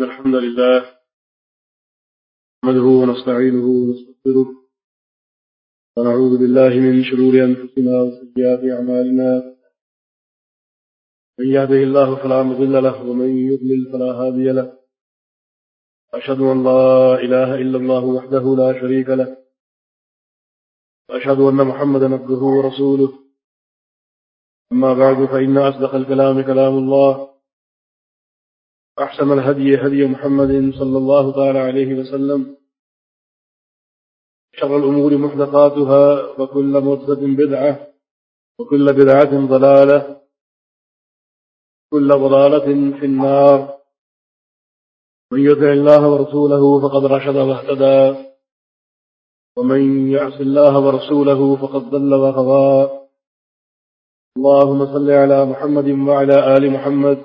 الحمد لله، نحمده ونستعينه ونستغفره، ونعوذ بالله من شرور أنفسنا وسيئات أعمالنا. من يهده الله فلا مضل له، ومن يضلل فلا هادي له. أشهد أن لا إله إلا الله وحده لا شريك له. وأشهد أن محمدا عبده ورسوله. أما بعد، فإن أصدق الكلام كلام الله. أحسن الهدي هدي محمد صلى الله تعالى عليه وسلم. شر الأمور محدثاتها وكل محدثة بدعة وكل بدعة ضلالة كل ضلالة في النار. من يدع الله ورسوله فقد رشد واهتدى. ومن يعص الله ورسوله فقد ضل وغضى اللهم صل على محمد وعلى آل محمد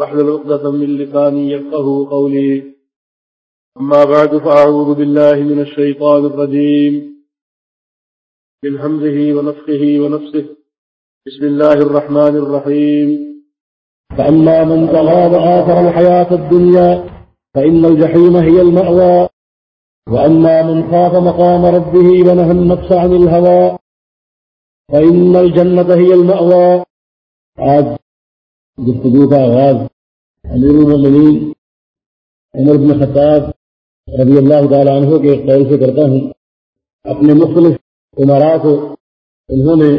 واحلل عقدة من لساني يفقه قولي. أما بعد، فأعوذ بالله من الشيطان الرجيم. من همزه ونفخه ونفسه. بسم الله الرحمن الرحيم. فأما من طغى وآثر الحياة الدنيا، فإن الجحيم هي المأوى. وأما من خاف مقام ربه ونهى النفس عن الهوى، فإن الجنة هي المأوى. آج گفتگو کا آغاز امیر المین عمر بن خطاب رضی اللہ تعالیٰ عنہ کے قول سے کرتا ہوں، اپنے مختلف عمرا کو انہوں نے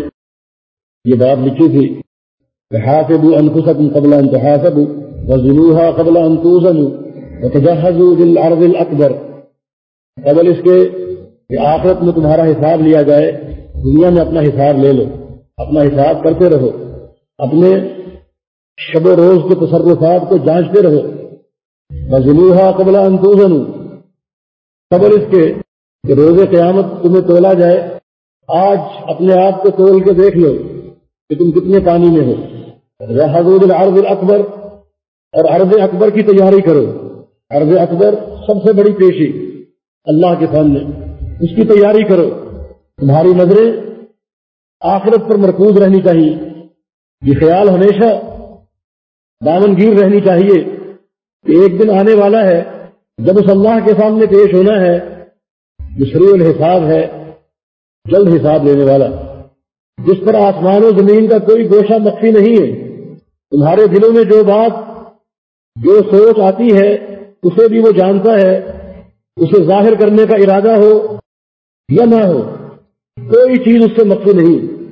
یہ بات لکھی تھی کہ حاصب انفسکم قبل ان تحاسبوا وزنوها قبل ان توزنوا وتجهزوا للعرض الاکبر۔ قبل اس کے کہ آخرت میں تمہارا حساب لیا جائے، دنیا میں اپنا حساب لے لو، اپنا حساب کرتے رہو، اپنے شب و روز کے تصرفات کو جانچتے رہو۔ مجلوحا قبل انتوزن قبل اس کے کہ روز قیامت تمہیں تولا جائے، آج اپنے آپ کو تول کے دیکھ لو کہ تم کتنے پانی میں ہو۔ حضور العرض الاکبر اور عرض اکبر کی تیاری کرو۔ عرض اکبر سب سے بڑی پیشی اللہ کے سامنے۔ اس کی تیاری کرو۔ تمہاری نظریں آخرت پر مرکوز رہنی چاہیے۔ یہ خیال ہمیشہ دامن گیر رہنی چاہیے۔ کہ ایک دن آنے والا ہے، جب اس اللہ کے سامنے پیش ہونا ہے مشروع الحساب ہے، جلد حساب لینے والا۔ جس پر آسمان و زمین کا کوئی گوشہ مخفی نہیں ہے، تمہارے دلوں میں جو بات، جو سوچ آتی ہے، اسے بھی وہ جانتا ہے۔ اسے ظاہر کرنے کا ارادہ ہو یا نہ ہو، کوئی چیز اس سے مخفی نہیں۔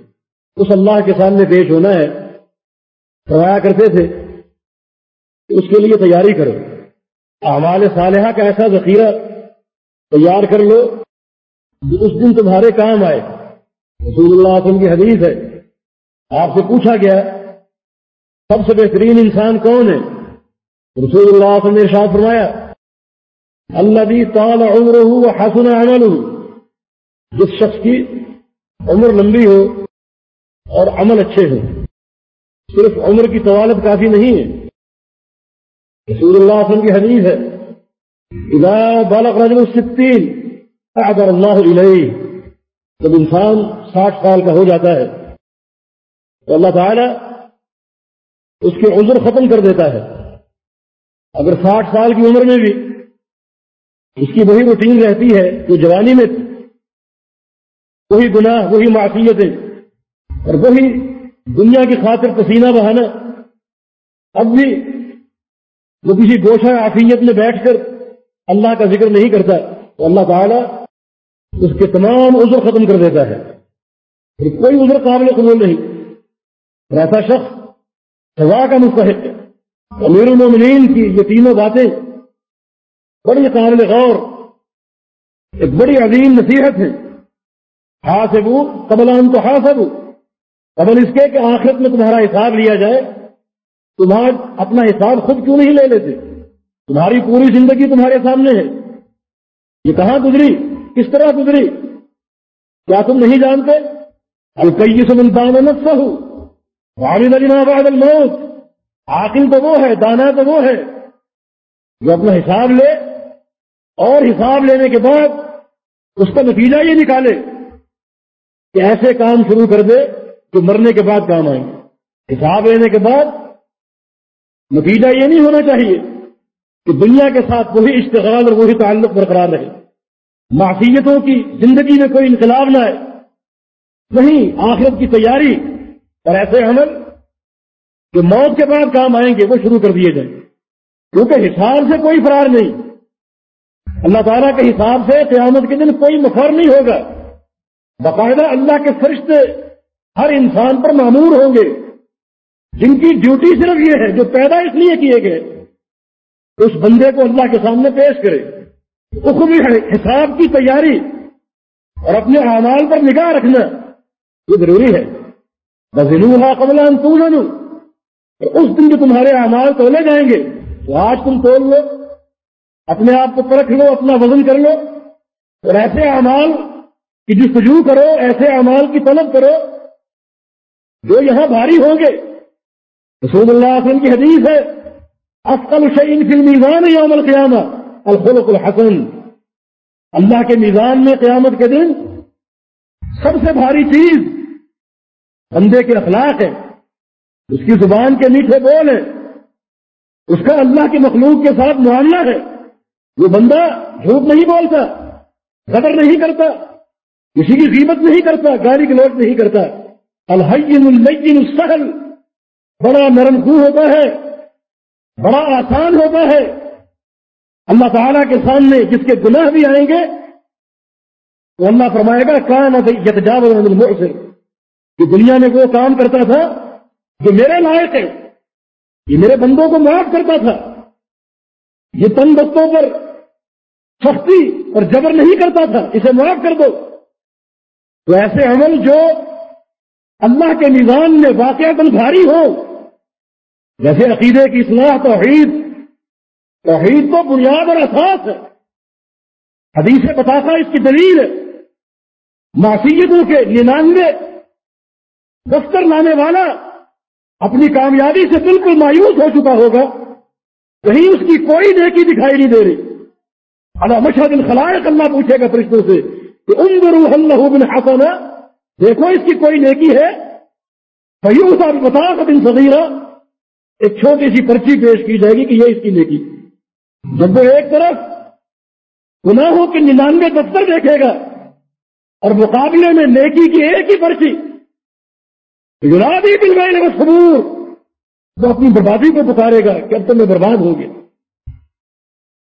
اس اللہ کے سامنے پیش ہونا ہے۔ فرمایا کرتے تھے اس کے لیے تیاری کرو۔ اعمال صالحہ کا ایسا ذخیرہ تیار کر لو جو اس دن تمہارے کام آئے۔ رسول اللہ وسلم کی حدیث ہے۔ آپ سے پوچھا گیا، سب سے بہترین انسان کون ہے؟ رسول اللہ وسلم نے ارشاد فرمایا اللہ بھی تال عمر ہو حسن عمل ہو جس شخص کی عمر لمبی ہو اور عمل اچھے ہوں۔ صرف عمر کی طوالت کافی نہیں ہے۔ رسول اللہ علیہ وسلم کی حدیث ہے، اذا بالغ رجل الستین اعذر اللہ علیہ جب انسان ساٹھ سال کا ہو جاتا ہے، تو اللہ تعالی اس کے عذر ختم کر دیتا ہے۔ اگر ساٹھ سال کی عمر میں بھی اس کی وہی روٹین رہتی ہے، جو جوانی میں تھی، وہی گناہ، وہی معصیتیں، اور وہی دنیا کی خاطر پسینہ بہانا اب بھی وہ کسی گوشہ عافیت میں بیٹھ کر اللہ کا ذکر نہیں کرتا، تو اللہ تعالیٰ اس کے تمام عذر ختم کر دیتا ہے۔ پھر کوئی عذر قابل قبول نہیں۔ ایسا شخص سزا کا مستحق ہے۔ امیر المومنین کی یہ تینوں باتیں بڑی قابل غور، ایک بڑی عظیم نصیحت ہے حاسبو قبل ان تو حاسبو۔ قبل اس کے کہ آخرت میں تمہارا حساب لیا جائے۔ تمہارا اپنا حساب خود کیوں نہیں لے لیتے؟ تمہاری پوری زندگی تمہارے سامنے ہے۔ یہ کہاں گزری؟ کس طرح گزری؟ کیا تم نہیں جانتے؟ القی سلطان نفسہ والد علینا بعد الموت۔ عاقل تو وہ ہے، دانا تو وہ ہے۔ جو اپنا حساب لے، اور حساب لینے کے بعد اس کا نتیجہ یہ نکالے کہ ایسے کام شروع کر دے جو مرنے کے بعد کام آئیں۔ حساب لینے کے بعد نتیجہ یہ نہیں ہونا چاہیے کہ دنیا کے ساتھ وہی اشتغال اور وہی تعلق برقرار رہے۔ معصیتوں کی زندگی میں کوئی انقلاب نہ آئے۔ نہیں آخرت کی تیاری اور ایسے عمل جو موت کے بعد کام آئیں گے، وہ شروع کر دیے جائیں۔ کیونکہ حساب سے کوئی فرار نہیں۔ اللہ تعالیٰ کے حساب سے قیامت کے دن کوئی مفر نہیں ہوگا۔ باقاعدہ اللہ کے فرشتے ہر انسان پر معمور ہوں گے۔ جن کی ڈیوٹی صرف یہ ہے، جو پیدا اس لیے کیے گئے اس بندے کو اللہ کے سامنے پیش کرے اخبی حساب کی تیاری اور اپنے اعمال پر نگاہ رکھنا، یہ ضروری ہے۔ بزنوہا قبل ان تو اس دن جو تمہارے اعمال تولے جائیں گے، تو آج تم تول لو، اپنے آپ کو پرکھ لو، اپنا وزن کر لو، اور ایسے اعمال کی جستجو کرو، ایسے اعمال کی طلب کرو، جو یہاں بھاری ہوں گے۔ رسول اللہ علیہ وسلم کی حدیث ہے افقل شعین فی المیزان یوم القیامہ، الخلق الحسن۔ اللہ کے میزان میں قیامت کے دن سب سے بھاری چیز بندے کے اخلاق ہے۔ اس کی زبان کے میٹھے بول ہیں اس کا اللہ کی مخلوق کے ساتھ معاملہ ہے۔ وہ بندہ جھوٹ نہیں بولتا قدر نہیں کرتا، کسی کی قیمت نہیں کرتا گاڑی گلوٹ نہیں کرتا۔ الحین الین السہل۔ بڑا نرم خو ہوتا ہے، بڑا آسان ہوتا ہے۔ اللہ تعالیٰ کے سامنے جس کے گناہ بھی آئیں گے، تو اللہ فرمائے گا کہاں نہ سے کہ دنیا میں وہ کام کرتا تھا جو میرے لائق ہے، یہ میرے بندوں کو معاف کرتا تھا۔ یہ تن بستوں پر سختی اور جبر نہیں کرتا تھا، اسے معاف کر دو۔ تو ایسے عمل جو اللہ کے نظام میں واقع بھاری ہو جیسے عقیدے کی اصلاح توحید توحید تو بنیاد اور اساس ہے۔ حدیث بتاتا اس کی دلیل ہے۔ معصیتوں کے ننانوے دفتر لانے والا اپنی کامیابی سے بالکل مایوس ہو چکا ہوگا۔ کہیں اس کی کوئی نیکی دکھائی نہیں دے رہی۔ اللہ مشہد الخلائق اللہ پوچھے گا فرشتوں سے کہ ان روح اللہ بن دیکھو اس کی کوئی نیکی ہے؟ صحیح صاحب بتا بن صغیرہ۔ ایک چھوٹی سی پرچی پیش کی جائے گی کہ یہ اس کی نیکی جب وہ ایک طرف گناہوں کے ننانوے دفتر دیکھے گا اور مقابلے میں نیکی کی ایک ہی پرچی دل میں صبور وہ اپنی بربادی کو پکارے گا کہ اب تو میں برباد ہو گیا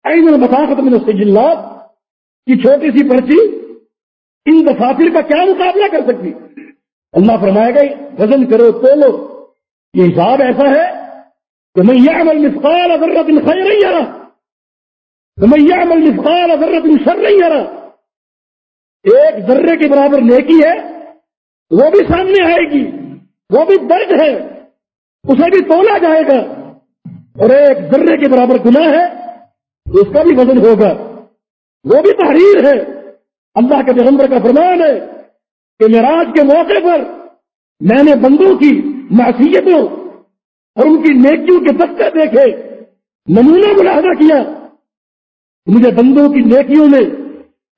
میں بتا ختم جلات کی چھوٹی سی پرچی ان دفاتر کا کیا مقابلہ کر سکتی؟ اللہ فرمائے گا، وزن کرو تو لو یہ حساب ایسا ہے کہ میں یہ عمل مسقال اگر رتن خیر نہیں آ رہا تو شر نہیں ایک ذرے کے برابر نیکی ہے، وہ بھی سامنے آئے گی، وہ بھی درد ہے، اسے بھی تولا جائے گا۔ اور ایک ذرے کے برابر گناہ ہے، اس کا بھی وزن ہوگا۔ وہ بھی تحریر ہے۔ اللہ کے پیغمبر کا فرمان ہے کہ معراج کے موقع پر میں نے بندوں کی معصیتوں اور ان کی نیکیوں کے دفتر دیکھے، نمونہ ملاحظہ کیا۔ مجھے بندوں کی نیکیوں میں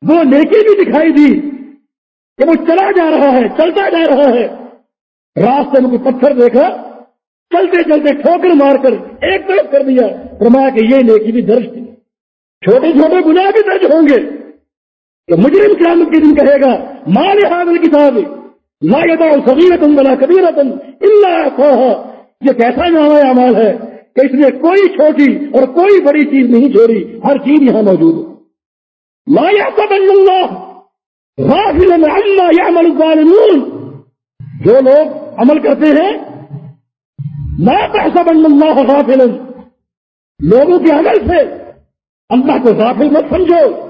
وہ نیکی بھی دکھائی دی کہ وہ چلا جا رہا ہے، چلتا جا رہا ہے۔ راستے میں کوئی پتھر دیکھا، چلتے چلتے ٹھوکر مار کر ایک طرف کر دیا۔ فرمایا کہ یہ نیکی بھی درج تھی۔ چھوٹے چھوٹے گناہ بھی درج ہوں گے۔ کہ مجرم قیامت کے دن کہے گا، مال حاضر کتاب، لا یدا صغیرت بلا کبیرت الا یہ کیسا نام اعمال ہے کہ اس میں کوئی چھوٹی اور کوئی بڑی چیز نہیں چھوڑی، ہر چیز یہاں موجود ہے۔ لا يحسبن الله غافلا عما يعمل الظالمون۔ جو لوگ عمل کرتے ہیں میں پیسہ بن اللہ غافل لوگوں کے عمل سے اللہ کو غافل مت سمجھو۔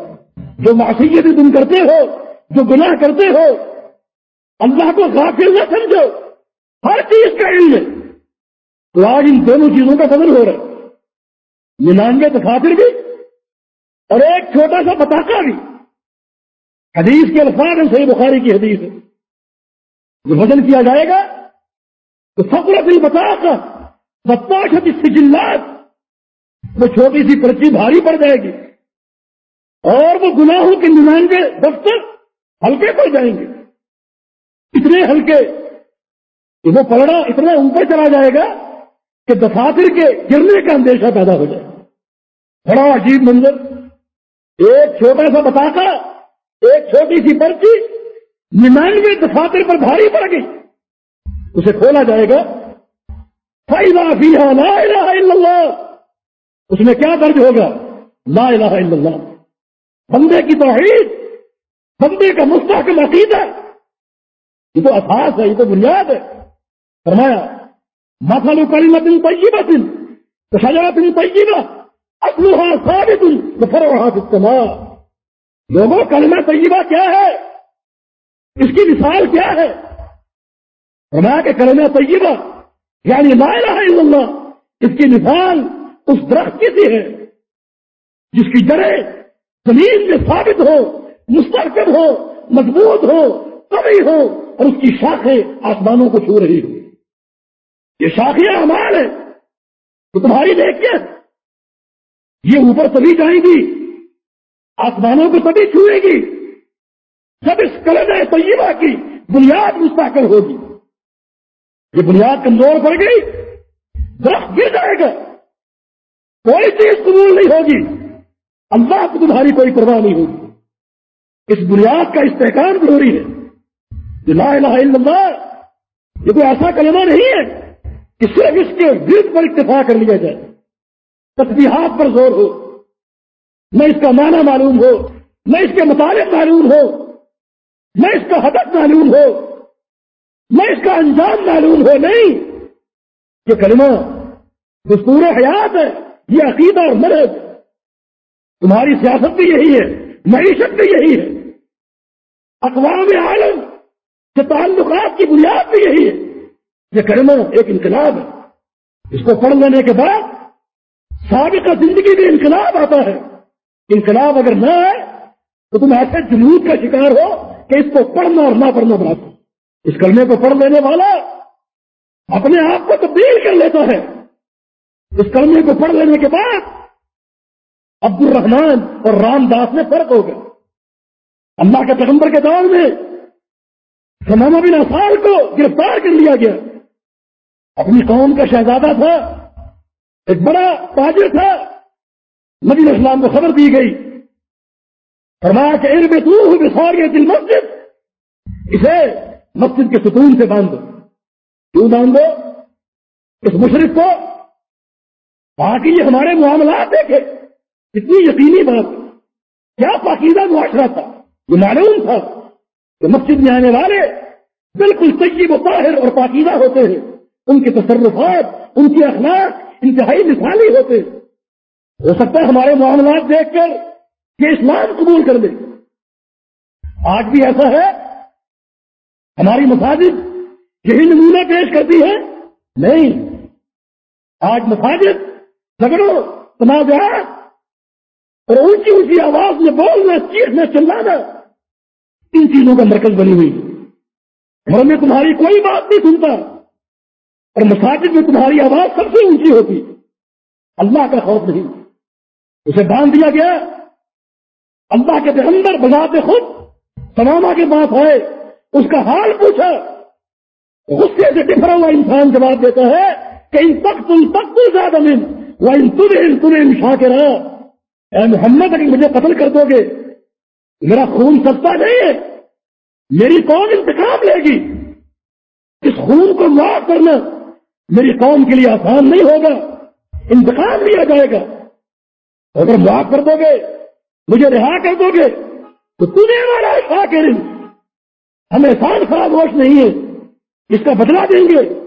جو معصیت تم کرتے ہو، جو گناہ کرتے ہو، اللہ کو غافل نہ سمجھو۔ ہر چیز کا علم ہے۔ تو آج ان دونوں چیزوں کا بدل ہو رہا ہے۔ ننانوے دفاتر بھی اور ایک چھوٹا سا بتاخا بھی۔ حدیث کے الفاظ ہیں، صحیح بخاری کی حدیث ہے جو وزن کیا جائے گا، تو فخر دل بتا کر ستاش سجلات وہ چھوٹی سی پرچی بھاری پڑ جائے گی۔ اور وہ گناہوں کے ننانوے دفتر ہلکے پڑ جائیں گے۔ اتنے ہلکے کہ وہ پلڑا اتنا اوپر چلا جائے گا کہ دفاتر کے گرنے کا اندیشہ پیدا ہو جائے۔ بڑا عجیب منظر۔ ایک چھوٹا سا بتا ایک چھوٹی سی پرچی ننانوے دفاتر پر بھاری پڑ گئی۔ اسے کھولا جائے گا۔ لا الہ الا اللہ اس میں کیا درج ہوگا؟ لا الہ الا اللہ بندے کی توحید، بندے کا مستحکم عقیدہ۔ یہ تو اثاث ہے، یہ تو بنیاد ہے۔ فرمایا مسلو کلمت طیبت شجرت طیبہ اصلها ثابت وفرعها في السماء. لوگوں، کلمہ طیبہ کیا ہے؟ اس کی مثال کیا ہے؟ فرمایا کہ کلمہ طیبہ یعنی لا الہ الا اللہ، اس کی مثال اس درخت کی سی ہے، جس کی جڑیں زمین میں ثابت ہو مستحکم ہو، مضبوط ہو کبھی ہو، اور اس کی شاخیں آسمانوں کو چھو رہی ہو۔ یہ شاخیاں امال ہے تو تمہاری دیکھ کے یہ اوپر چلی جائیں گی۔ آسمانوں کو تبھی چھوئے گی۔ جب اس کلر طیبہ کی بنیاد مستحکم ہوگی۔ یہ بنیاد کمزور پڑ گئی۔ درخت گر جائے گا۔ کوئی چیز قبول نہیں ہوگی۔ اللہ کو تمہاری کوئی پرواہ نہیں ہوگی۔ اس بنیاد کا استحکام ضروری ہے۔ لا الہ الا اللہ، یہ کوئی ایسا کلمہ نہیں ہے۔ کہ صرف اس کے ورد پر اتفاق کر لیا جائے۔ تصویرات پر زور ہو۔ نہ اس کا معنی معلوم ہو، نہ اس کے مطابق معلوم ہو، نہ اس کا ہدف معلوم ہو، نہ اس کا انجام معلوم ہو۔ نہیں، یہ کلمہ دستور حیات ہے، یہ عقیدہ اور مرض تمہاری سیاست بھی یہی ہے، معیشت بھی یہی ہے۔ اقوام عالم کے تعلقات کی بنیاد بھی یہی ہے۔ یہ کرنا ایک انقلاب ہے۔ اس کو پڑھ لینے کے بعد سابقہ زندگی میں انقلاب آتا ہے۔ انقلاب اگر نہ آئے تو تم ایسے جنوب کا شکار ہو کہ اس کو پڑھنا اور نہ پڑھنا بناتے اس کرنے کو پڑھ لینے والا اپنے آپ کو تبدیل کر لیتا ہے۔ اس کلمے کو پڑھ لینے کے بعد عبد الرحمان اور رام داس میں فرق ہو گیا۔ اللہ کے پیغمبر کے دور میں سماما بن اصال کو گرفتار کر لیا گیا۔ اپنی قوم کا شہزادہ تھا، ایک بڑا تاجر تھا، نبی اسلام کو خبر دی گئی۔ فرمایا کہ علم تو بسار دل مسجد اسے مسجد کے ستون سے باندھو۔ کیوں باندھو؟ اس مشرق کو۔ باقی یہ ہمارے معاملات دیکھے۔ اتنی یقینی بات۔ کیا پاکیزہ معاشرہ تھا۔ یہ معلوم تھا کہ مسجد میں آنے والے بالکل طیب و طاہر اور پاکیزہ ہوتے ہیں۔ ان کے تصرفات، ان کے اخلاق انتہائی مثالی ہوتے ہیں۔ ہو سکتا ہے ہمارے معاملات دیکھ کر کہ اسلام قبول کر لے۔ آج بھی ایسا ہے۔ ہماری مساجد یہی نمونہ پیش کرتی ہے نہیں، آج مساجد جھگڑوں، تنازعات اور اونچی اونچی آواز میں بولنا، چیخنا، چلانا، ان چیزوں کا مرکز بنی ہوئی۔ گھر میں تمہاری کوئی بات نہیں سنتا۔ اور مساجد میں تمہاری آواز سب سے اونچی ہوتی اللہ کا خوف نہیں۔ اسے باندھ دیا گیا۔ اللہ کے اندر بجاتے خود تماما کے بات ہے اس کا حال پوچھا۔ غصے سے ٹفرا ہوا انسان جواب دیتا ہے کہ ان تک تم تک تو زیادہ من۔ وہ تمہیں تمہیں شا کے رہا اے محمد، اگر مجھے قتل کر دو گے، میرا خون سستا نہیں ہے۔ میری قوم انتخاب لے گی۔ اس خون کو معاف کرنا میری قوم کے لیے آسان نہیں ہوگا انتخاب لیا جائے گا۔ اگر معاف کر دو گے، مجھے رہا کر دو گے، تو تمہیں ہمارا ایسا کریں ہم احسان خرابوش نہیں ہے اس کا بدلا دیں گے۔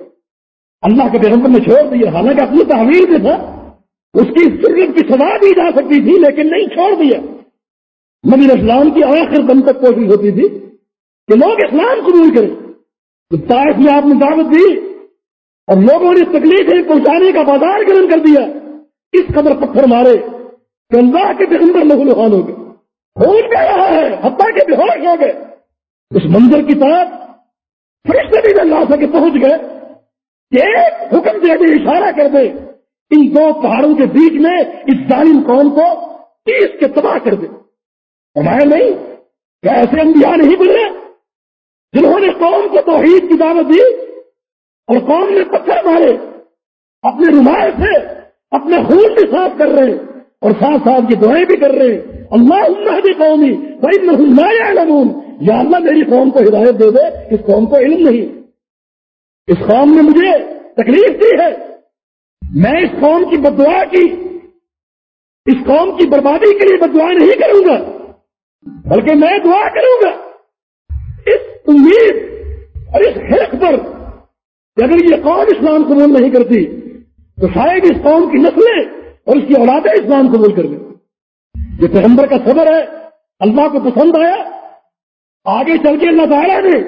اللہ کے پیغمبر نے چھوڑ دیا، حالانکہ اپنی تعمیر میں تھا، اس کی سرت کی سزا دی جا سکتی تھی، لیکن نہیں چھوڑ دیا۔ نبی اسلام کی آخر دم تک کوشش ہوتی تھی کہ لوگ اسلام قبول کریں۔ تو تاریخ میں آپ نے دعوت دی اور لوگوں نے تکلیفیں پہنچانے کا بازار گرم کر دیا۔ اس قدر پتھر مارے کہ اللہ کے پیغمبر لہو لہان ہو گئے۔ پھول بھی رہا ہے، حتیٰ کے بے ہوش ہو گئے۔ اس منظر کی طرف فرشتے بھی اللہ سے پہنچ گئے کہ ایک حکم دے دے، اشارہ کر دے۔ ان دو پہاڑوں کے بیچ میں اس ظالم قوم کو تیس کے تباہ کر دے۔ ہمارے نہیں کیا ایسے انبیاء نہیں بولے جنہوں نے قوم کو توحید کی دعوت دی۔ اور قوم نے پتھر مارے، اپنے رومائے سے اپنے خون بھی صاف کر رہے، اور ساتھ ساتھ کی دعائیں بھی کر رہے اللہ اللہ بھی قومی بھائی میں یا اللہ، میری قوم کو ہدایت دے دے، اس قوم کو علم نہیں۔ اس قوم نے مجھے تکلیف دی ہے۔ میں اس قوم کی بدعا کی، اس قوم کی بربادی کے لیے بدعا نہیں کروں گا، بلکہ میں دعا کروں گا۔ اس امید اور اس حق پر کہ اگر یہ قوم اسلام قبول نہیں کرتی، تو شاید اس قوم کی نسلیں اور اس کی اولادیں اسلام قبول کر لیں۔ یہ پیغمبر کا صبر ہے، اللہ کو پسند آیا۔ آگے چل کے اللہ تعالیٰ نے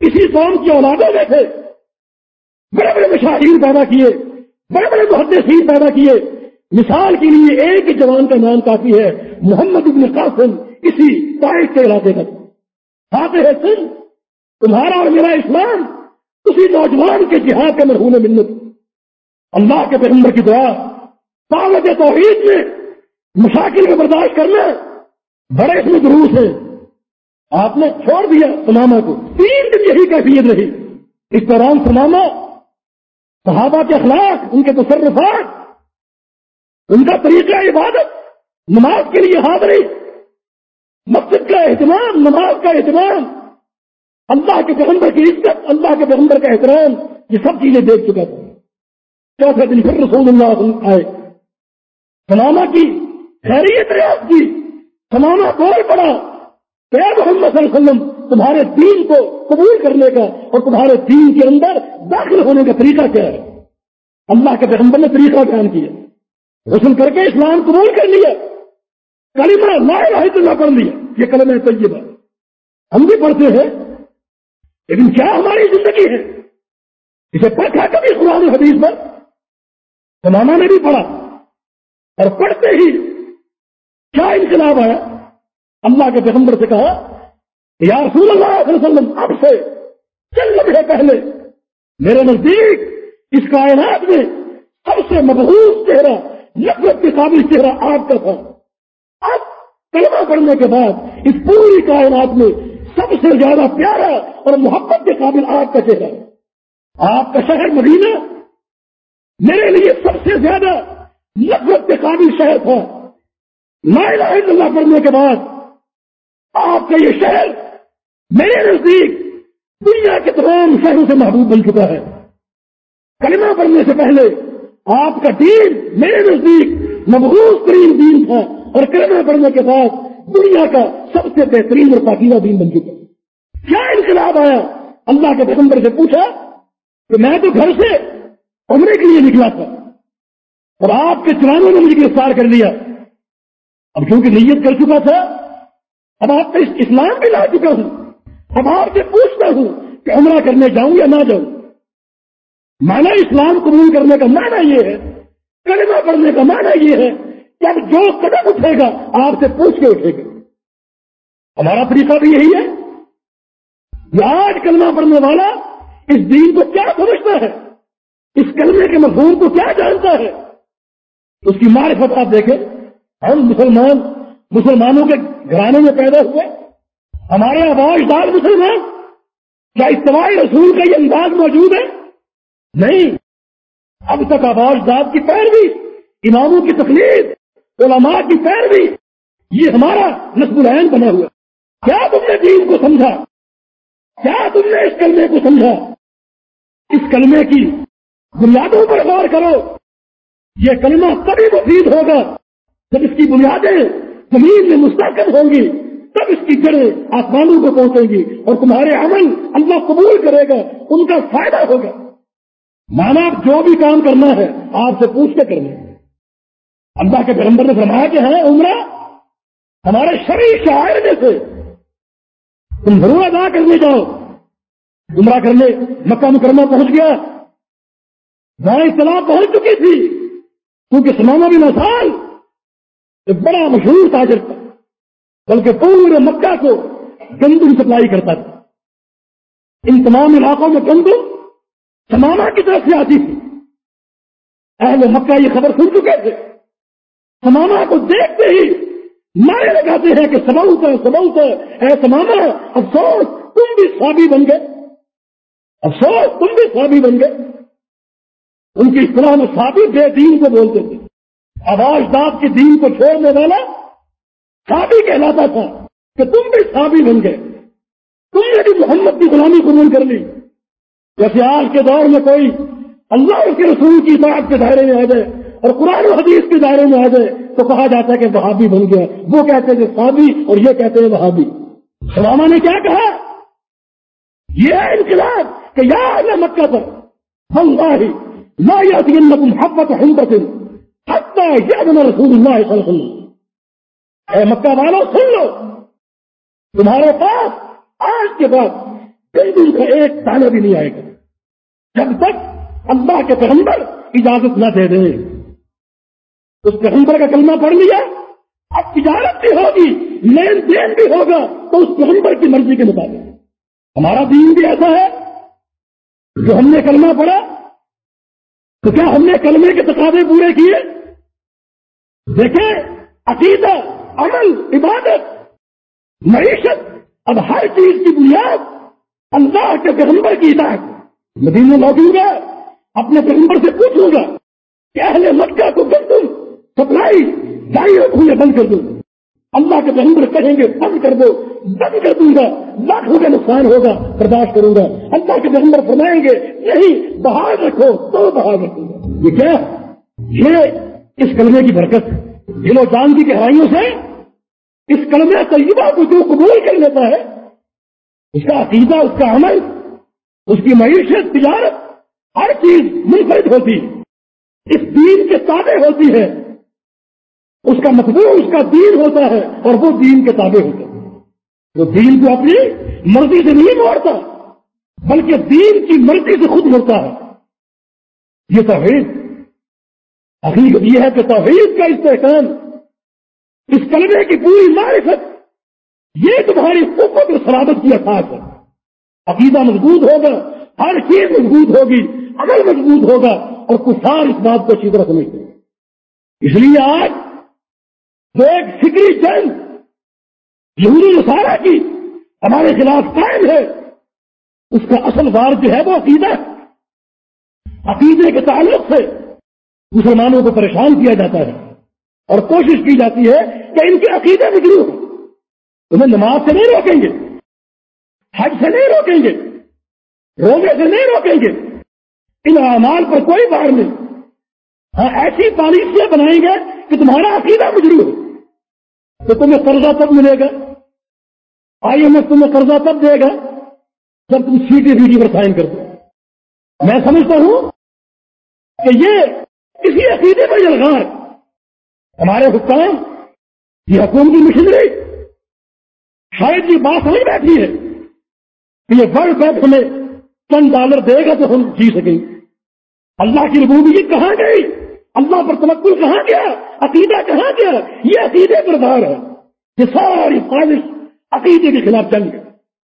اسی قوم کی اولادوں میں تھے بڑے بڑے مشاہیر پیدا کیے، بڑے بڑے محدثین پیدا کیے۔ مثال کے لیے ایک جوان کا نام کافی ہے، محمد ابن قاسم، اسی طائف کے علاقے کا۔ آتے ہیں سن تمہارا اور میرا اسلام اسی نوجوان کے جہاد کے مرحوم منت۔ اللہ کے پیغمبر کی دعا، دعوت توحید میں مشاکل کا برداشت کرنا بڑے اس میں دروس ہیں۔ آپ نے چھوڑ دیا سناما کو۔ تین دن یہی کیفیت رہی۔ اس دوران سناما، صحابہ کے اخلاق، ان کے تصرفات، ان کا طریقہ عبادت، نماز کے لیے حاضری، مسجد کا اہتمام، نماز کا اہتمام اللہ کے پیغمبر کی عزت، اللہ کے پیغمبر کا احترام، یہ سب چیزیں دیکھ چکا تھا۔ چوتھے دن پھر رسول اللہ آئے۔ سناما کی، خیریت ریاض کی۔ سناما بول پڑا کہ محمد صلی اللہ علیہ وسلم، تمہارے دین کو قبول کرنے کا اور تمہارے دین کے اندر داخل ہونے کا طریقہ کیا ہے؟ اللہ کے پیغمبر نے طریقہ بیان کیا۔ غسل کر کے اسلام قبول کر لیا۔ کلمہ لا الہ الا اللہ پڑھ لیا۔ یہ کلمہ طیبہ۔ ہم بھی پڑھتے ہیں۔ لیکن کیا ہماری زندگی ہے؟ اسے پڑھا کبھی قرآن حدیث پر زمانہ نے بھی پڑھا۔ اور پڑھتے ہی کیا انقلاب آیا؟ اللہ کے پیغمبر سے کہا کہ یا رسول اللہ علیہ وسلم، اب سے چل لمحے پہلے۔ میرے نزدیک اس کائنات میں سب سے مقبوض چہرہ، نفرت کے قابل چہرہ آپ کا تھا۔ اب کلمہ پڑھنے کے بعد اس پوری کائنات میں سب سے زیادہ پیارا اور محبت کے قابل آپ کا چہرہ آپ کا شہر مدینہ میرے لیے سب سے زیادہ نفرت کے قابل شہر تھا۔ لا الہ الا اللہ پڑھنے کے بعد آپ کا یہ شہر میرے نزدیک دنیا کے تمام شہروں سے محبوب بن چکا ہے۔ کلمہ پڑھنے سے پہلے آپ کا دین میرے نزدیک مقبوض ترین دین تھا اور کلمہ پڑھنے کے بعد دنیا کا سب سے بہترین اور پاکیزہ دین بن چکا کیا انقلاب آیا؟ اللہ کے پیغمبر سے پوچھا کہ میں تو گھر سے عمرے کے لیے نکلا تھا، اور آپ کے چلانوں نے مجھے گرفتار کر لیا۔ اب کیونکہ نیت کر چکا تھا، اب آپ کا اسلام بھی لا چکا ہوں۔ اب آپ سے پوچھتا ہوں کہ عمرہ کرنے جاؤں یا نہ جاؤں۔ مانا اسلام قبول کرنے کا معنی یہ ہے، کلمہ پڑھنے کا معنی یہ ہے کہ اب جو قدم اٹھے گا، آپ سے پوچھ کے اٹھے گا۔ ہمارا طریقہ بھی یہی ہے۔ کہ آج کلمہ پڑھنے والا اس دین کو کیا سمجھتا ہے؟ اس کلمے کے مفہوم کو کیا جانتا ہے؟ اس کی معرفت آپ دیکھیں، ہم مسلمان، مسلمانوں کے گھرانے میں پیدا ہوئے، ہمارے آواز دار مسلمان، کیا اتباع رسول کا یہ انداز موجود ہے؟ نہیں۔ اب تک آواز داد کی پیروی، اماموں کی تکلیف علماء کی پیروی، یہ ہمارا نصب العین بنا ہوا۔ کیا تم نے دین کو سمجھا؟ کیا تم نے اس کلمے کو سمجھا اس کلمے کی بنیادوں پر غور کرو۔ یہ کلمہ کبھی مفید ہوگا۔ جب اس کی بنیادیں زمین میں مستحکم ہوں گی، تب اس کی جڑیں آسمانوں کو پہنچیں گی اور تمہارے عمل اللہ قبول کرے گا، ان کا فائدہ ہوگا۔ مانا جو بھی کام کرنا ہے، آپ سے پوچھ کے کرنا۔ اللہ کے پیغمبر نے فرمایا کہ ہے عمرہ ہمارے شریر شاعر میں سے تم ضرور ادا کرنے جاؤ۔ عمرہ کرنے مکہ مکرمہ پہنچ گیا۔ وہاں اطلاع پہنچ چکی تھی۔ کیونکہ سمانا بن آسان ایک بڑا مشہور تاجر تھا، بلکہ پورے مکہ کو گندم سپلائی کرتا تھا۔ ان تمام علاقوں میں گندم سمانا کی طرف سے آتی تھی۔ اہل مکہ یہ خبر سن چکے تھے۔ سمانا کو دیکھتے ہی مارے لگاتے ہیں کہ سباؤت ہے سباؤت ہے۔ اے سمانا افسوس، تم بھی سابی بن گئے۔ افسوس، تم بھی سابی بن گئے۔ ان کی اصطلاح میں سابی بے دین کو بولتے تھے۔ آواز داد کے دین کو چھوڑنے والا سابی کہلاتا تھا کہ تم بھی سابی بن گئے۔ تم نے بھی محمد کی غلامی قبول کر لی۔ جیسے آج کے دور میں کوئی اللہ کے رسول کی بات کے دائرے میں آ جائے۔ اور قرآن و حدیث کے دائرے میں آ جائے تو کہا جاتا ہے کہ وہابی بن گیا۔ وہ کہتے ہیں صابی اور یہ کہتے ہیں وہابی۔ سلاما نے کیا کہا؟ یہ ہے انقلاب کہ یا مکہ پر ہم ہی لا يأتينكم حبة حنبة حتى يأذن رسول الله صلی اللہ علیہ وسلم۔ اے مکہ والو، سن لو۔ تمہارے پاس آج کے بعد کئی دن کا ایک تانا بھی نہیں آئے گا۔ جب تک اللہ کے پیغمبر اجازت نہ دے دیں۔ اس پیغمبر کا کلمہ پڑھ لیا، اب تجارت بھی ہوگی، لین دین بھی ہوگا، تو اس پیغمبر کی مرضی کے مطابق۔ ہمارا دین بھی ایسا ہے، جو ہم نے کلمہ پڑھا، تو کیا ہم نے کلمے کے تقاضے پورے کیے؟ دیکھیں، عقیدہ، عمل، عبادت، معیشت، اب ہر چیز کی بنیاد اللہ کے پیغمبر کی اطاعت مدینہ لوٹوں گا اپنے پیغمبر سے پوچھوں گا کہ اہل مکہ کو سپلائی گاڑیوں کھلے بند کر دوں اللہ کے پیغمبر کہیں گے، بند کر دو، بند کر دوں گا، لاکھوں کا نقصان ہوگا، برداشت کروں گا۔ اللہ کے پیغمبر فرمائیں گے، نہیں، بہار رکھو، تو بہار رکھوں گا۔ یہ کیا؟ یہ اس کلمے کی برکت۔ دل و جان کی گہرائیوں سے اس کلمہ طیبہ کو جو قبول کر لیتا ہے، اس کا عقیدہ، اس کا عمل، اس کی معیشت، تجارت، ہر چیز منفرد ہوتی، اس دین کے تابع ہوتی ہے۔ اس کا مطلب اس کا دین ہوتا ہے اور وہ دین کے تابع ہوتا ہے وہ دین کو اپنی مرضی سے نہیں موڑتا، بلکہ دین کی مرضی سے خود مڑتا ہے۔ یہ توحید۔ حقیقت یہ ہے کہ توحید کا استحکام، اس کلمے کی پوری معرفت، یہ تمہاری قوت اور سلامت کی احساس ہے۔ عقیدہ مضبوط ہوگا، ہر چیز مضبوط ہوگی، عمل مضبوط ہوگا اور کفار اس بات کو اچھی طرح سمجھتے اس لیے آج جو ایک فکری جنگ یہودی نصارہ کی ہمارے خلاف قائم ہے۔ اس کا اصل وار جو ہے وہ عقیدہ عقیدے کے تعلق سے مسلمانوں کو پریشان کیا جاتا ہے اور کوشش کی جاتی ہے کہ ان کے عقیدے میں ضرور تمہیں نماز سے نہیں روکیں گے، حج سے نہیں روکیں گے، روزے سے نہیں روکیں گے۔ ان اعمال پر کوئی بار نہیں۔ ہاں ایسی پالیسیاں بنائیں گے کہ تمہارا عقیدہ مجرو ہو تو تمہیں قرضہ تب ملے گا۔ آئی ایم ایف تمہیں قرضہ تب دے گا جب تم سیٹی سیٹی پر سائن کر دو میں سمجھتا ہوں کہ یہ اسی عقیدے پر یلغار ہمارے حکام یہ حکومتی مشنری شاید یہ بات سمجھ بیٹھی ہے کہ یہ ورلڈ بینک ہمیں چند ڈالر دے گا تو ہم جی سکیں۔ اللہ کی ربوبیت کہاں گئی؟ اللہ پر تمکل کہاں گیا؟ عقیدہ کہاں گیا؟ یہ عقیدے پر بار ہے یہ ساری خواہش عقیدے کے خلاف جنگ ہے۔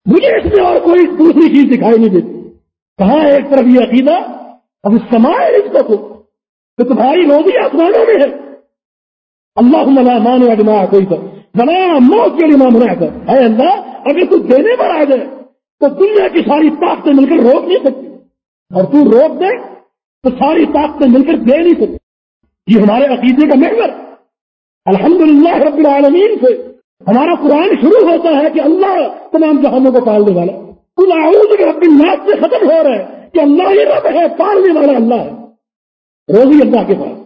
مجھے اس میں اور کوئی دوسری چیز دکھائی نہیں دیتی۔ کہاں ایک طرف یہ عقیدہ؟ اب اس سمائے اس کو تو تمہاری روزی آسمانوں میں ہے۔ اللہ ملا مان اجما کوئی تو بنا موت کے لیے مانا کر اے اللہ اگر تو دینے پر آ جائے۔ تو دنیا کی ساری طاقتیں مل کر روک نہیں سکتی۔ اور تو روک دے تو ساری طاقتیں مل کر دے نہیں سکتی۔ یہ ہمارے عقیدے کا محور۔ الحمدللہ رب العالمین سے ہمارا قرآن شروع ہوتا ہے کہ اللہ تمام جہانوں کو پالنے والا۔ کل اعوذ کے اپنی سے ختم ہو رہا ہے کہ اللہ یہ رب ہے، پالنے والا اللہ ہے۔ روزی اللہ کے پاس۔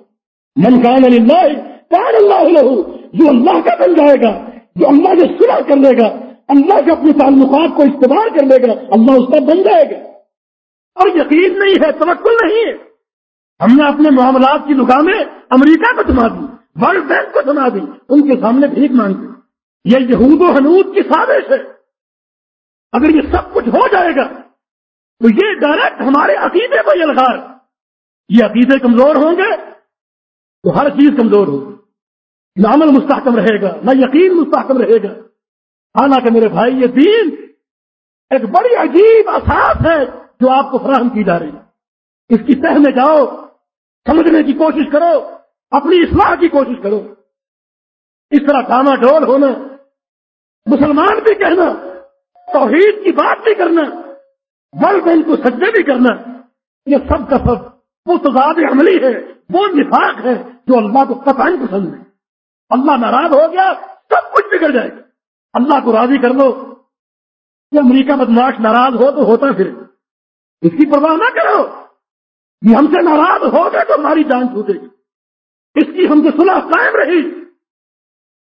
منقان اللہ پال اللہ لہو جو اللہ کا بن جائے گا، جو اللہ سے سنا کر لے گا، اللہ سے اپنے تعلقات کو استعمال کر لے گا، اللہ اس کا بن جائے گا۔ اور یقین نہیں ہے، توکل نہیں ہے۔ ہم نے اپنے معاملات کی دکانیں امریکہ کو تھما دی، ورلڈ بینک کو تھما دی، ان کے سامنے بھیک مانگی یہ یہود و حنود کی سازش ہے۔ اگر یہ سب کچھ ہو جائے گا، تو یہ ڈائریکٹ ہمارے عقیدے کو یلغار یہ عقیدے کمزور ہوں گے تو ہر چیز کمزور ہوگی۔ نہ عمل مستحکم رہے گا، نہ یقین مستحکم رہے گا۔ حالانکہ میرے بھائی، یہ دین ایک بڑی عجیب احساس ہے جو آپ کو فراہم کی جا رہی ہے۔ اس کی تہ میں جاؤ۔ سمجھنے کی کوشش کرو، اپنی اصلاح کی کوشش کرو۔ اس طرح ڈاما ڈول ہونا، مسلمان بھی کہنا، توحید کی بات بھی کرنا بل بین کو سجے بھی کرنا، یہ سب کا سب وہ تضاد عملی ہے، وہ نفاق ہے جو اللہ کو قطعا پسند ہے۔ اللہ ناراض ہو گیا، سب کچھ بگڑ جائے گا۔ اللہ کو راضی کر لو۔ کہ امریکہ بدماش ناراض ہو تو ہوتا پھر۔ اس کی پرواہ نہ کرو۔ یہ ہم سے ناراض ہو گئے تو ہماری جان چھوٹے گی۔ اس کی ہم سے صلح قائم رہی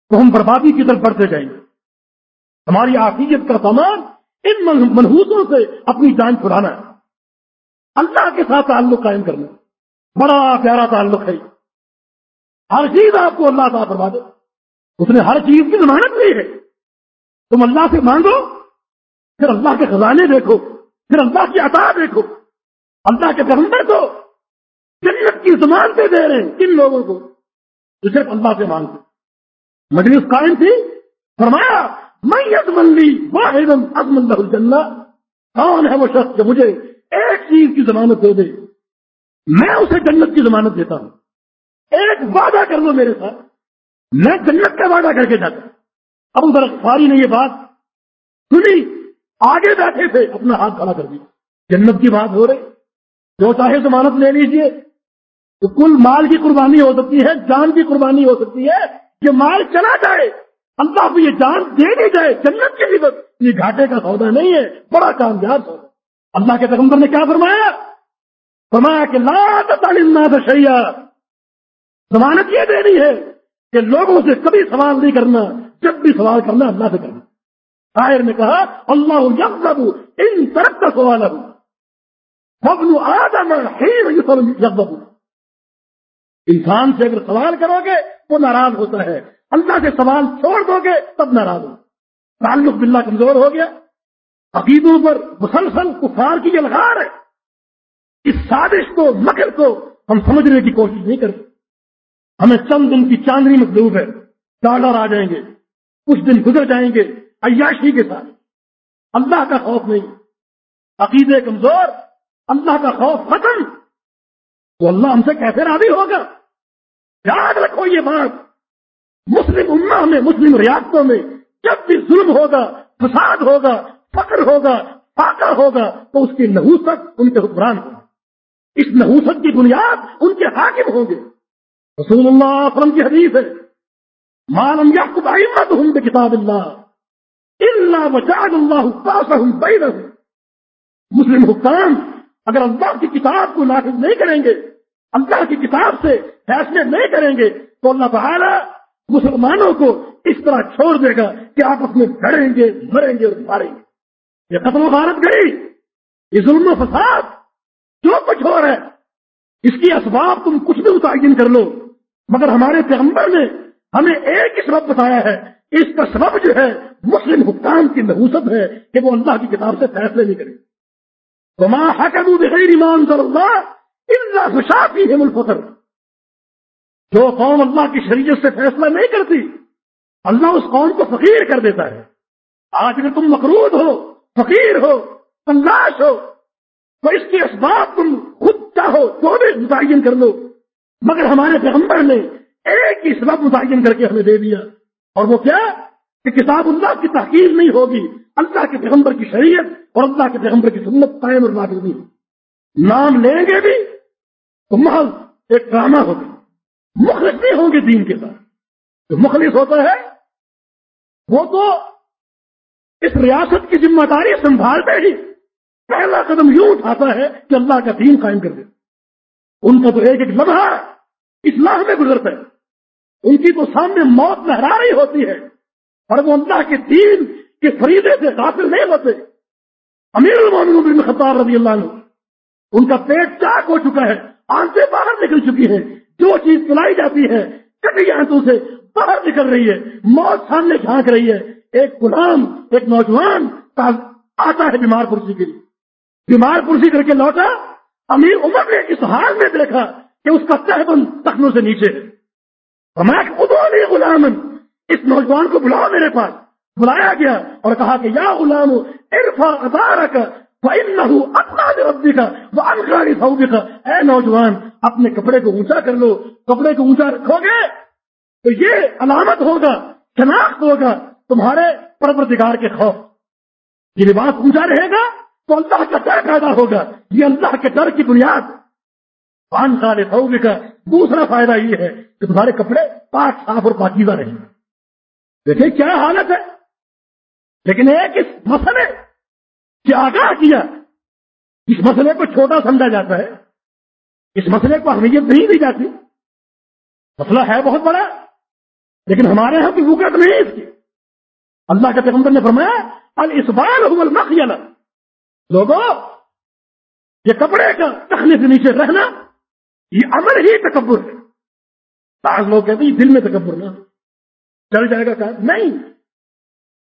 تو ہم بربادی کی طرف بڑھتے جائیں گے۔ ہماری آفیت کا سامان ان منحوسوں سے اپنی جان چھڑانا ہے۔ اللہ کے ساتھ تعلق قائم کرنا بڑا پیارا تعلق ہے۔ ہر چیز آپ کو اللہ تعالیٰ کروا دے۔ اس نے ہر چیز کی ضمانت لی ہے۔ تم اللہ سے مانگو، پھر اللہ کے خزانے دیکھو، پھر اللہ کی عطا دیکھو۔ اللہ کے پیغمبر کو جنت کی زمان سے دے رہے ہیں کن لوگوں کو؟ تو صرف اللہ سے مانگو مجلس قائم تھی، فرمایا میں یزمن واحد ازم اللہ الجنہ کون ہے وہ شخص جو مجھے ایک چیز کی ضمانت دے دے؟ میں اسے جنت کی ضمانت دیتا ہوں۔ ایک وعدہ کر لو میرے ساتھ۔ میں جنت کا وعدہ کر کے جاتا ہوں۔ ابو برفاری نے یہ بات سنی، آگے بیٹھے تھے، اپنا ہاتھ کھڑا کر دیا۔ جنت کی بات ہو رہی۔ جو چاہے ضمانت لے لیجیے۔ تو کل مال کی قربانی ہو سکتی ہے، جان کی قربانی ہو سکتی ہے۔ یہ مال چلا جائے۔ اللہ کو یہ جان دے دی جائے جنت کے لیے یہ گھاٹے کا سودا نہیں ہے، بڑا کامیاب سودا اللہ کے پیغمبر نے کیا فرمایا؟ فرمایا کہ لا تعلیم شیا ضمانت یہ دینی ہے کہ لوگوں سے کبھی سوال نہیں کرنا، جب بھی سوال کرنا اللہ سے کرنا۔ شاعر نے کہا، اللہ ان طرف کا سوال فضل آدم حين یغضب انسان سے اگر سوال کرو گے، وہ ناراض ہوتا ہے۔ اللہ سے سوال چھوڑ دو گے، تب ناراض ہو۔ تعلق باللہ کمزور ہو گیا۔ عقیدوں پر مسلسل کفار کی الغار ہے۔ اس سازش کو، مکر کو ہم سمجھنے کی کوشش نہیں کرتے۔ ہمیں چند دن کی چاندنی مطلوب ہے۔ ڈالر آ جائیں گے۔ کچھ دن گزر جائیں گے۔ عیاشی کے ساتھ۔ اللہ کا خوف نہیں۔ عقیدے کمزور۔ اللہ کا خوف ختم۔ تو اللہ ہم سے کیسے راضی ہوگا؟ یاد رکھو یہ بات۔ مسلم امہ میں، مسلم ریاستوں میں جب بھی ظلم ہوگا، فساد ہوگا، فقر ہوگا، فاقہ ہوگا، تو اس کی نحوست ان کے حکمران ہوگا اس نحوست کی بنیاد ان کے حاکم ہوں گے۔ رسول اللہ وسلم کی حدیث ہے مالم یعقوب ائمت ہوں کتاب اللہ اللہ وجعل اللہ قاسہم بینہم مسلم حکام اگر اللہ کی کتاب کو نافذ نہیں کریں گے، اللہ کی کتاب سے فیصلے نہیں کریں گے، تو اللہ تعالی مسلمانوں کو اس طرح چھوڑ دے گا کہ آپس میں لڑیں گے، مریں گے اور ماریں گے۔ یہ قتل و غارت گئی، یہ ظلم و فساد، جو کچھ ہو رہا ہے، اس کی اسباب تم کچھ بھی متعین کر لو۔ مگر ہمارے پیغمبر نے ہمیں ایک ہی سبب بتایا ہے، اس کا سبب جو ہے، مسلم حکام کی نحوست ہے کہ وہ اللہ کی کتاب سے فیصلے نہیں کریں۔ وما حكموا بغير ما انزل الله الا فشافيهم الفقر جو قوم اللہ کی شریعت سے فیصلہ نہیں کرتی، اللہ اس قوم کو فقیر کر دیتا ہے۔ آج اگر تم مقروض ہو، فقیر ہو، تلاش ہو، تو اس کے اسباب تم خود چاہو تو بھی متعین کر لو۔ مگر ہمارے پیغمبر نے ایک ہی سبب متعین کر کے ہمیں دے دیا۔ اور وہ کیا؟ کہ کتاب اللہ کی تحقیق نہیں ہوگی۔ اللہ کے پیغمبر کی شریعت اور اللہ کے پیغمبر کی سنت قائم اور نافذ نہیں نام لیں گے بھی تو محض ایک ڈرامہ ہوگا۔ مخلص نہیں ہوں گے دین کے ساتھ۔ جو مخلص ہوتا ہے، وہ تو اس ریاست کی ذمہ داری سنبھالتے ہی پہلا قدم یوں اٹھاتا ہے کہ اللہ کا دین قائم کر دے۔ ان کا تو ایک ایک لمحہ اسلام میں گزرتا ہے۔ ان کی تو سامنے موت لہرا رہی ہوتی ہے۔ اور وہ اللہ کے دین کے فریدے سے غافل نہیں ہوتے۔ امیر المومن بن خطاب رضی اللہ عنہ، ان کا پیٹ چاک ہو چکا ہے آنکھیں باہر نکل چکی ہیں جو چیز پلائی جاتی ہے، کٹی آنتوں سے باہر نکل رہی ہے، موت سامنے جھانک رہی ہے۔ ایک غلام، ایک نوجوان آتا ہے بیمار پرسی کے لیے۔ بیمار پرسی کر کے لوٹا۔ امیر عمر نے اس حال میں دیکھا کہ اس کا تہبند تخنوں سے نیچے ہے۔ میں خود غلام اس نوجوان کو بلاؤ میرے پاس۔ بلایا گیا اور کہا کہ یا غلام ارفا ادارک ربی کا انخاری سعودی کا اے نوجوان، اپنے کپڑے کو اونچا کر لو۔ کپڑے کو اونچا رکھو گے تو یہ علامت ہوگا، شناخت ہوگا تمہارے پروردگار کے خوف۔ یہ لباس اونچا رہے گا تو اللہ کا ڈر پیدا ہوگا۔ یہ اللہ کے ڈر کی بنیاد۔ پان سارے کا دوسرا فائدہ یہ ہے کہ تمہارے کپڑے پاک، صاف اور پاکیزہ رہیں۔ گے دیکھیں کیا حالت ہے۔ لیکن ایک اس مسئلے کہ آگاہ کیا، اس مسئلے کو چھوٹا سمجھا جاتا ہے، اس مسئلے کو اہمیت نہیں دی جاتی۔ مسئلہ ہے بہت بڑا، لیکن ہمارے یہاں کوئی وقت نہیں اس کی۔ اللہ کے پیغمبر نے فرمایا، الاسبال هو المخیل لوگوں یہ کپڑے کا تخنے سے نیچے رہنا، یہ امر ہی تکبر ہے۔ بعض لوگ کہتے ہیں دل میں تکبر نہ چل جائے گا کہ نہیں۔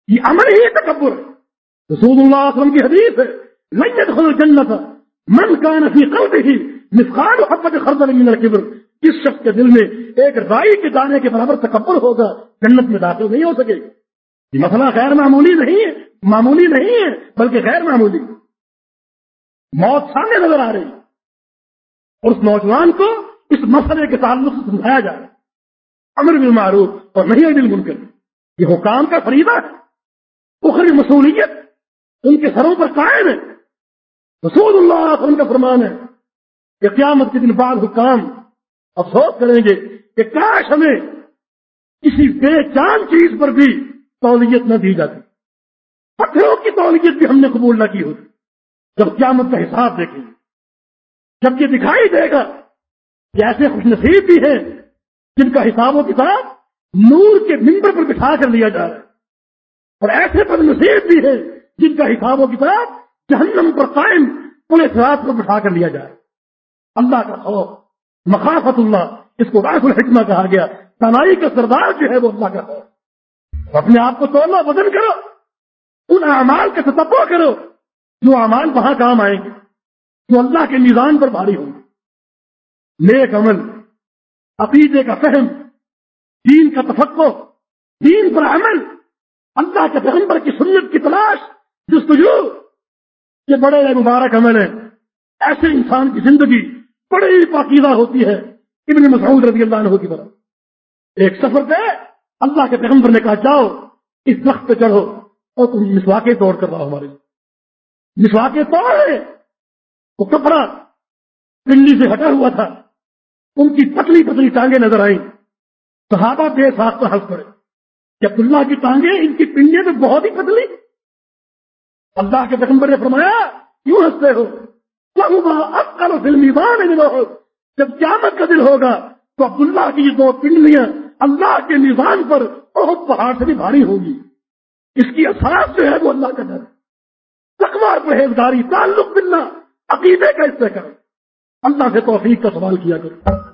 یہ امر ہی تکبر ہے۔ رسول اللہ علیہ وسلم کی حدیث ہے، لن يدخل الجنت من كان في قلبه مثقال حبة خردل من الكبر. جس شخص کے دل میں ایک رائی کے دانے کے برابر تکبر ہوگا، جنت میں داخل نہیں ہو سکے۔ یہ مسئلہ غیر معمولی نہیں ہے، معمولی نہیں ہے، بلکہ غیر معمولی۔ موت سامنے نظر آ رہی اور اس نوجوان کو اس مسئلے کے تعلق سے سمجھایا جائے امر بالمعروف اور نہیں دل منکر یہ حکام کا فریضہ ہے۔ اخری مصولیت ان کے سروں پر قائم ہے۔ رسول اللہ علیہ وسلم کا فرمان ہے کہ قیامت کے دن بعد حکام افسوس کریں گے کہ کاش ہمیں کسی بے جان چیز پر بھی تولیت نہ دی جاتی۔ پتھروں کی تولیت بھی ہم نے قبول نہ کی ہوتی۔ جب قیامت کا حساب دیکھیں گے، جب یہ دکھائی دے گا کہ ایسے خوش نصیب بھی ہیں جن کا حساب و کتاب نور کے ممبر پر بٹھا کر لیا جا رہا ہے۔ اور ایسے بد نصیب بھی ہیں جن کا حساب و کتاب جہنم پر قائم پورے رات کو بٹھا کر لیا جائے۔ اللہ کا خوف، مخافت اللہ، اس کو راس الحکمہ کہا گیا۔ تنائی کا سردار جو ہے وہ اللہ کا خوف۔ اپنے آپ کو توڑنا بدل کرو۔ ان اعمال کا تصور کرو۔ جو اعمال وہاں کام آئیں گے، جو اللہ کے نظام پر بھاری ہوں گے۔ نیک عمل، عقیدے کا فہم، دین کا تفقو دین پر عمل۔ اللہ کے پیغمبر کی سنت کی تلاش جستجو یہ بڑے مبارک عمل ہیں ایسے انسان کی زندگی بڑی پاکیزہ ہوتی ہے، ابن مسعود رضی اللہ عنہ کی طرح ایک سفر پہ اللہ کے پیغمبر نے کہا، جاؤ، اس درخت پہ چڑھو اور تم مسواقے توڑ کر رہا ہمارے لیے۔ مسواقے توڑے وہ کپڑا پنڈی سے ہٹا ہوا تھا، ان کی پتلی پتلی ٹانگیں نظر آئیں۔ صحابہ بے ساتھ پر ہنس پڑے کہ عبداللہ کی ٹانگیں ان کی پنڈے میں بہت ہی پتلی۔ اللہ کے پیغمبر نے فرمایا کیوں ہنستے ہو اب کرو فلمی جب قیامت کا دل ہوگا تو عبداللہ کی یہ دو پنڈلیاں اللہ کے نظام پر بہت پہاڑ سے بھی بھاری ہوگی۔ اس کی اثرات جو ہے وہ اللہ کا ڈر۔ تکوار پرہیزگاری، تعلق بلّہ عقیدے کا استحکام اللہ سے توفیق کا سوال کیا کرو۔